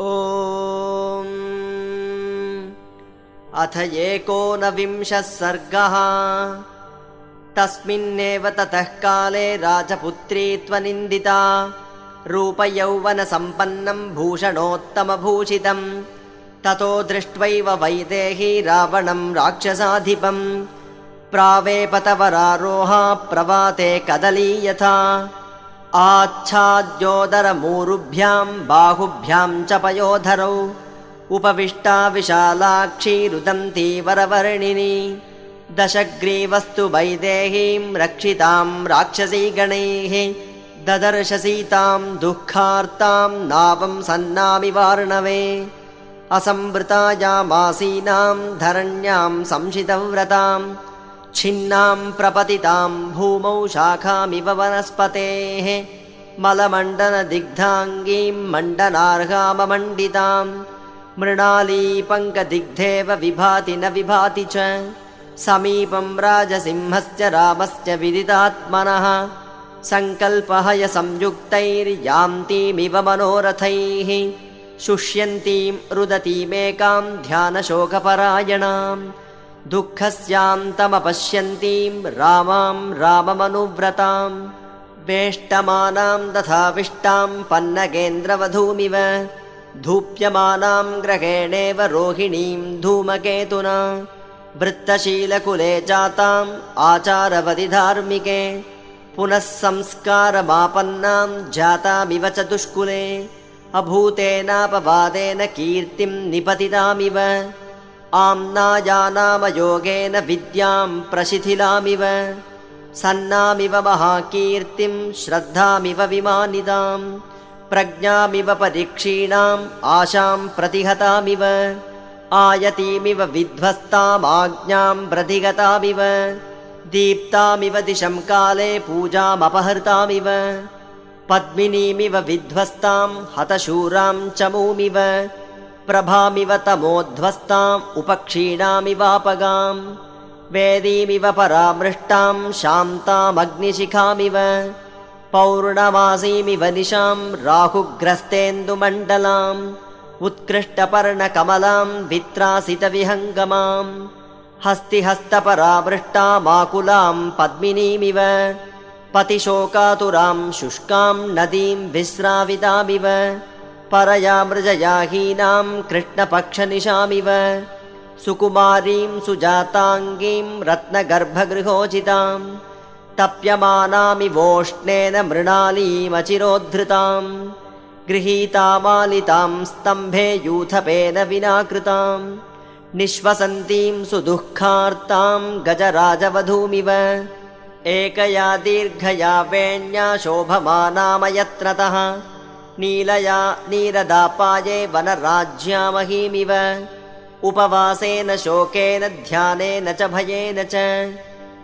ॐ। अथ एकोनविंशः सर्गः। तस्मिन्नेव ततः काले राजपुत्री त्वनिन्दिता। रूपयौवनसम्पन्नम् भूषणोत्तमभूषितम् ततो दृष्ट्वैव वैदेही रावणम् राक्षसाधिपम् प्रावेपतवरारोहा प्रवाते कदली यथा आच्छाद्योदरमूरुभ्याम् बाहुभ्याम् च पयोधरौ। उपविष्टा विशालाक्षी रुदन्ती वरवर्णिनी। दशग्रीवस्तु वैदेहीम् रक्षिताम् राक्षसी गणैः। ददर्श सीताम् दुःखार्ताम् नावम् सन्नामि वार्णवे। असंवृतायामासीनाम् धरण्याम् संशितव्रताम् छिन्नाम् प्रपतिताम् भूमौ शाखामिव वनस्पतेः मलमण्डनदिग्धाङ्गीम् मण्डनार्हाममण्डिताम् मृणालीपङ्कदिग्धेव विभाति न विभाति च समीपम् राजसिंहस्य रामस्य विदितात्मनः सङ्कल्पहय संयुक्तैर्यान्तीमिव मनोरथैः शुष्यन्तीम् रुदतीमेकाम् ध्यानशोकपरायणाम् दुःखस्यान्तमपश्यन्तीम् रामाम् राममनुव्रताम् वेष्टमानाम् तथाविष्टाम् पन्नगेन्द्रवधूमिव धूप्यमानाम् ग्रहेणेव रोहिणीम् धूमकेतुना वृत्तशीलकुले जाताम् आचारवति धार्मिके पुनः संस्कारमापन्नाम् जातामिव च दुष्कुले अभूतेनापवादेन कीर्तिम् निपतितामिव आम्नायानामयोगेन विद्याम् प्रशिथिलामिव सन्नामिव महाकीर्तिम् श्रद्धामिव विमानिताम् प्रज्ञामिव परीक्षीणाम् आशाम् प्रतिहतामिव आयतीमिव विध्वस्तामाज्ञाम् प्रतिगतामिव दीप्तामिव दिशम् काले पूजामपहृतामिव पद्मिनीमिव विध्वस्ताम् हतशूराम् चमूमिव प्रभामिव तमोध्वस्ताम् उपक्षीणामिवापगाम् वेदीमिव परामृष्टाम् शान्तामग्निशिखामिव पौर्णमासीमिव निशाम् राहुग्रस्तेन्दुमण्डलाम् उत्कृष्टपर्णकमलाम् वित्रासितविहङ्गमाम् हस्तिहस्तपरामृष्टामाकुलाम् पद्मिनीमिव पतिशोकातुराम् शुष्काम् नदीम् विस्रावितामिव परया मृजयाहीनाम् कृष्णपक्षनिशामिव। सुकुमारीम् सुजाताङ्गीम् रत्नगर्भगृहोचिताम् तप्यमानामिवोष्णेन मृणालीमचिरोद्धृताम् गृहीतामालिताम् स्तम्भे यूथपेन विना कृताम् निःश्वसन्तीम् सुदुःखार्ताम् गजराजवधूमिव। एकया दीर्घया वेण्या शोभमानामयत्रतः नीलया नीरदापाये वनराज्यामहीमिव। उपवासेन शोकेन ध्यानेन च भयेन च।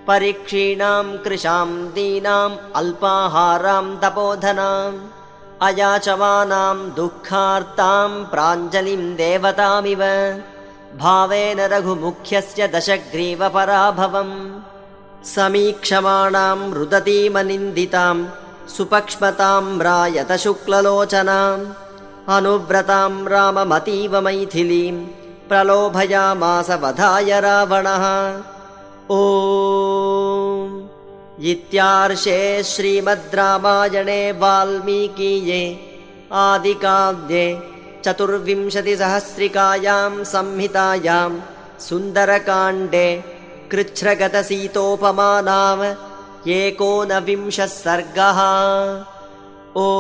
परीक्षीणाम् कृशाम् दीनाम् अल्पाहाराम् तपोधनाम् अयाचमानाम् दुःखार्ताम् प्राञ्जलिम् देवतामिव। भावेन रघुमुख्यस्य दशग्रीवपराभवम्। समीक्षमाणाम् रुदतीमनिन्दिताम् सुपक्ष्मताम्रायतशुक्ललोचनाम् अनुव्रताम् राममतीव मैथिलीम् प्रलोभयामास वधाय रावणः। ओ इत्यार्षे श्रीमद् रामायणे वाल्मीकीये आदिकाव्ये चतुर्विंशतिसहस्रिकायाम् संहितायाम् सुन्दरकाण्डे कृच्छ्रगतसीतोपमानाम एकोनविंशः सर्गः। ओ